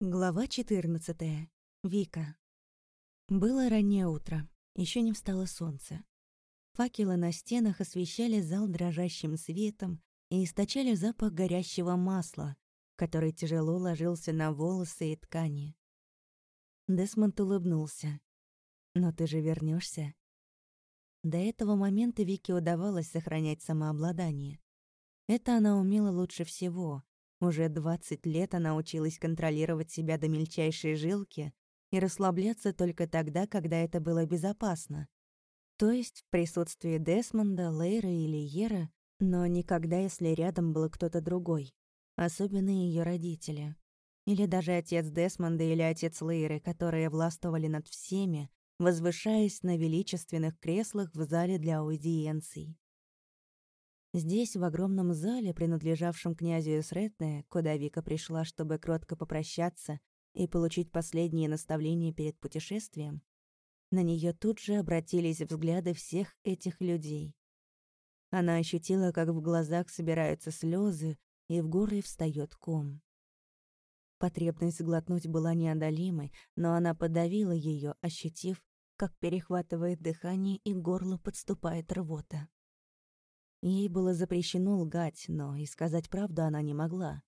Глава 14. Вика. Было раннее утро, еще не встало солнце. Факелы на стенах освещали зал дрожащим светом и источали запах горящего масла, который тяжело ложился на волосы и ткани. Десмонд улыбнулся. «Но ты же вернешься. До этого момента Вике удавалось сохранять самообладание. Это она умела лучше всего, уже 20 лет она училась контролировать себя до мельчайшей жилки и расслабляться только тогда, когда это было безопасно. То есть в присутствии Десмонда, Лейра или Ера, но никогда, если рядом был кто-то другой, особенно ее родители. Или даже отец Десмонда или отец Лейры, которые властвовали над всеми, возвышаясь на величественных креслах в зале для аудиенций. Здесь, в огромном зале, принадлежавшем князю Исретне, куда Вика пришла, чтобы кротко попрощаться и получить последние наставления перед путешествием, на нее тут же обратились взгляды всех этих людей. Она ощутила, как в глазах собираются слезы, и в горле встает ком. Потребность глотнуть была неодолимой, но она подавила ее, ощутив, как перехватывает дыхание и горло подступает рвота. Ей было запрещено лгать, но и сказать правду она не могла.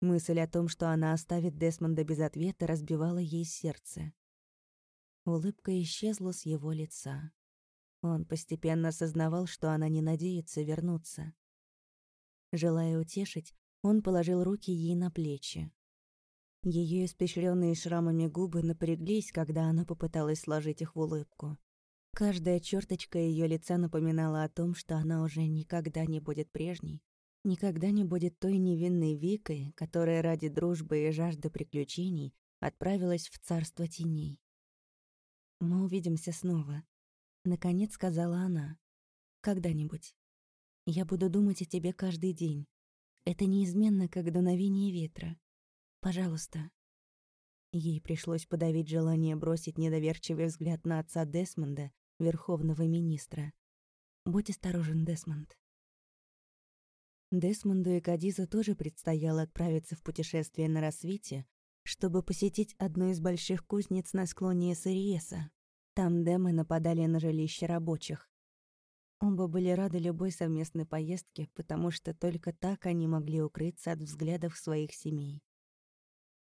Мысль о том, что она оставит Десмонда без ответа, разбивала ей сердце. Улыбка исчезла с его лица. Он постепенно осознавал, что она не надеется вернуться. Желая утешить, он положил руки ей на плечи. Ее испещренные шрамами губы напряглись, когда она попыталась сложить их в улыбку. Каждая черточка ее лица напоминала о том, что она уже никогда не будет прежней, никогда не будет той невинной Викой, которая ради дружбы и жажды приключений отправилась в царство теней. «Мы увидимся снова», — наконец сказала она. «Когда-нибудь. Я буду думать о тебе каждый день. Это неизменно, как дуновение ветра. Пожалуйста». Ей пришлось подавить желание бросить недоверчивый взгляд на отца Десмонда верховного министра. Будь осторожен, Десмонд. Десмонду и Кадизу тоже предстояло отправиться в путешествие на рассвете, чтобы посетить одну из больших кузнец на склоне Сариеса. Там демы нападали на жилище рабочих. Оба были рады любой совместной поездке, потому что только так они могли укрыться от взглядов своих семей.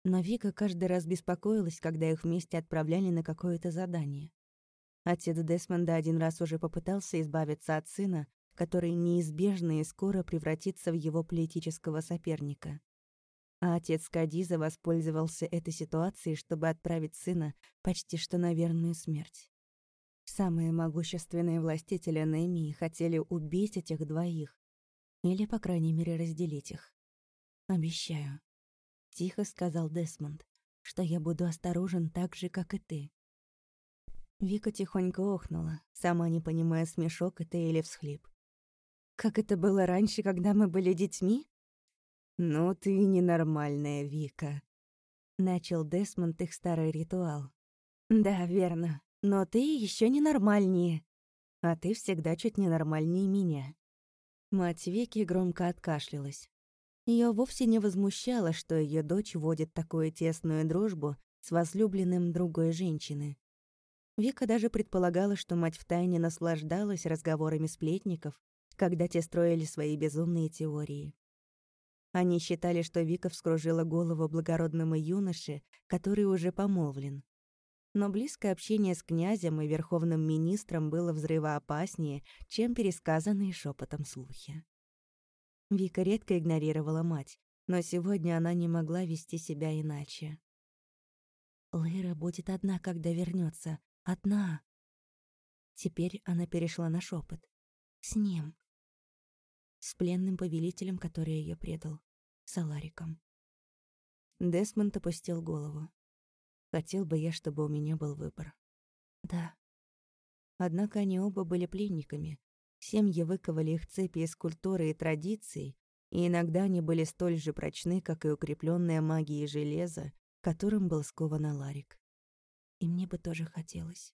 Но Вика каждый раз беспокоилась, когда их вместе отправляли на какое-то задание. Отец Десмонда один раз уже попытался избавиться от сына, который неизбежно и скоро превратится в его политического соперника. А отец Кадиза воспользовался этой ситуацией, чтобы отправить сына почти что на верную смерть. Самые могущественные властители Немии хотели убить этих двоих. Или, по крайней мере, разделить их. «Обещаю», — тихо сказал Десмонд, «что я буду осторожен так же, как и ты. Вика тихонько охнула, сама не понимая, смешок это или всхлип. «Как это было раньше, когда мы были детьми?» «Ну ты ненормальная, Вика», — начал Десмонд их старый ритуал. «Да, верно. Но ты еще ненормальнее. А ты всегда чуть ненормальнее меня». Мать Вики громко откашлялась. Ее вовсе не возмущало, что ее дочь водит такую тесную дружбу с возлюбленным другой женщины. Вика даже предполагала, что мать втайне наслаждалась разговорами сплетников, когда те строили свои безумные теории. Они считали, что Вика вскружила голову благородному юноше, который уже помолвлен. Но близкое общение с князем и верховным министром было взрывоопаснее, чем пересказанные шепотом слухи. Вика редко игнорировала мать, но сегодня она не могла вести себя иначе. «Лейра будет одна, когда вернется, Одна. Теперь она перешла на шепот. С ним. С пленным повелителем, который ее предал. С Алариком. Десмонд опустил голову. Хотел бы я, чтобы у меня был выбор. Да. Однако они оба были пленниками. Семьи выковали их цепи из культуры и традиций, и иногда они были столь же прочны, как и укрепленная магией железа, которым был скован Аларик и мне бы тоже хотелось.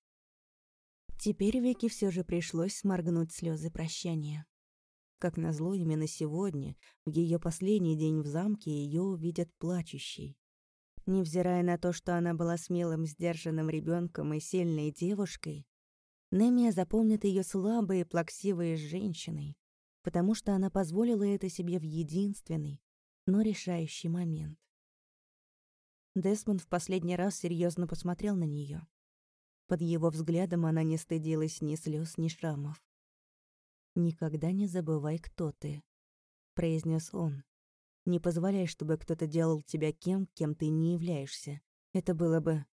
Теперь Вике все же пришлось сморгнуть слезы прощания. Как назло, именно сегодня, в ее последний день в замке, ее увидят плачущей. Невзирая на то, что она была смелым, сдержанным ребенком и сильной девушкой, Немия запомнит ее слабой и плаксивой женщиной, потому что она позволила это себе в единственный, но решающий момент. Десмонд в последний раз серьезно посмотрел на нее. Под его взглядом она не стыдилась ни слез, ни шрамов. «Никогда не забывай, кто ты», — произнес он. «Не позволяй, чтобы кто-то делал тебя кем, кем ты не являешься. Это было бы...»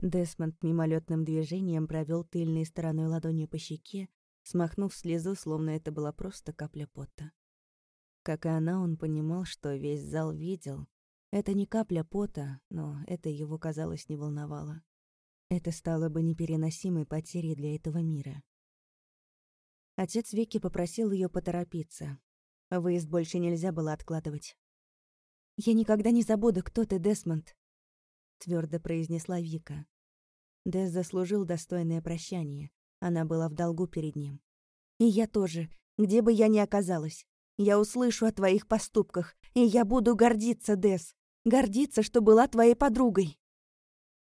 Десмонд мимолетным движением провел тыльной стороной ладони по щеке, смахнув слезу, словно это была просто капля пота. Как и она, он понимал, что весь зал видел, это не капля пота, но это его, казалось, не волновало. Это стало бы непереносимой потерей для этого мира. Отец Вики попросил ее поторопиться. Выезд больше нельзя было откладывать. «Я никогда не забуду, кто ты, Десмонд», — твердо произнесла Вика. Дес заслужил достойное прощание. Она была в долгу перед ним. «И я тоже, где бы я ни оказалась. Я услышу о твоих поступках, и я буду гордиться, Дес гордиться, что была твоей подругой.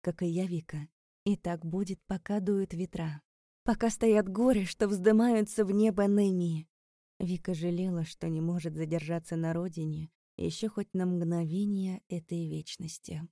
Как и я, Вика. И так будет, пока дуют ветра. Пока стоят горы, что вздымаются в небо Немии. Вика жалела, что не может задержаться на родине еще хоть на мгновение этой вечности.